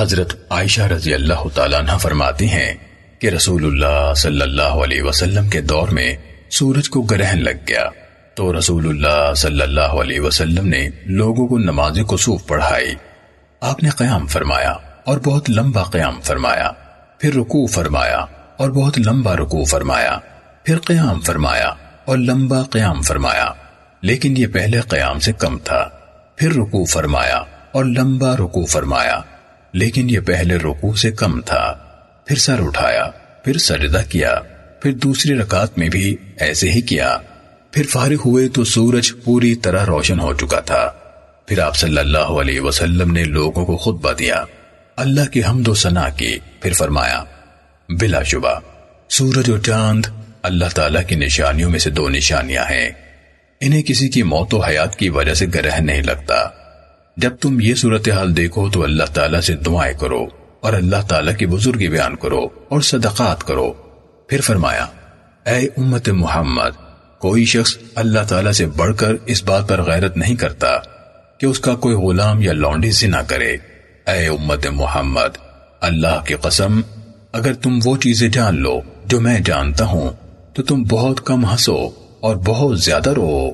حضرت عائشہ رضی اللہ تعالیٰ عنہ فرماتی ہیں کہ رسول اللہ صلی اللہ علیہ وسلم کے دور میں سورج کو گرہن لگ گیا۔ تو رسول اللہ صلی اللہ علیہ وسلم نے لوگوں کو نماز کسوف پڑھائی۔ آپ نے قیام فرمایا اور بہت لمبا قیام فرمایا۔ پھر رکوع فرمایا اور بہت لمبا رکوع فرمایا۔ پھر قیام فرمایا اور لمبا قیام فرمایا۔ لیکن یہ پہلے قیام سے کم تھا۔ پھر رکوع فرمایا اور لمبا رکوع فرمایا۔ لیکن یہ پہلے رکوع سے کم تھا۔ پھر سر اٹھایا، پھر سجدہ کیا، پھر دوسری رکعت میں بھی ایسے ہی کیا۔ پھر فارغ ہوئے تو سورج پوری طرح روشن ہو چکا تھا۔ پھر آپ صلی اللہ علیہ وسلم نے لوگوں کو خطبہ دیا۔ اللہ کی حمد و ثنا کی، پھر فرمایا، بلا شبہ، سورج و چاند اللہ تعالیٰ کی نشانیوں میں سے دو نشانیاں ہیں۔ انہیں کسی کی موت و حیات کی وجہ سے گرہ نہیں لگتا۔ جب تم یہ صورتحال دیکھو تو اللہ تعالیٰ سے دعائیں کرو اور اللہ تعالیٰ کی بزرگی بیان کرو اور صدقات کرو۔ پھر فرمایا، اے امت محمد، کوئی شخص اللہ تعالیٰ سے بڑھ کر اس بات پر غیرت نہیں کرتا کہ اس کا کوئی غلام یا لونڈی سے نہ کرے۔ اے امت محمد، اللہ کی قسم، اگر تم وہ چیزیں جان لو جو میں جانتا ہوں، تو تم بہت کم ہنسو اور بہت زیادہ رو۔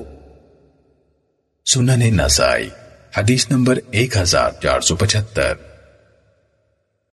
سنن نسائی۔ حدیث نمبر ایک ہزار چار سو پچہتر۔